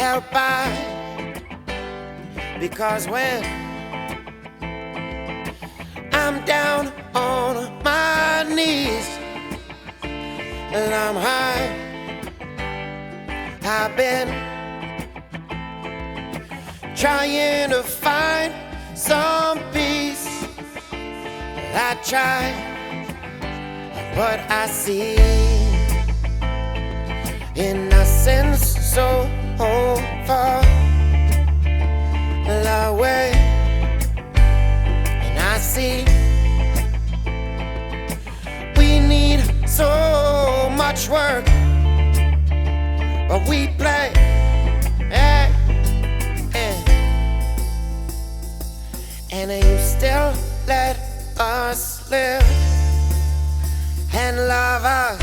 help I. Because when I'm down on my knees and I'm high, I've been trying to find some peace. I try what I see. Innocence, so over the way, and I see we need so much work, but we play. Hey. And you still let us live and love us.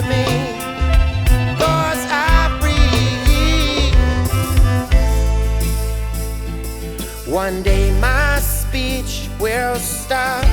to me. Cause I breathe. One day my speech will stop.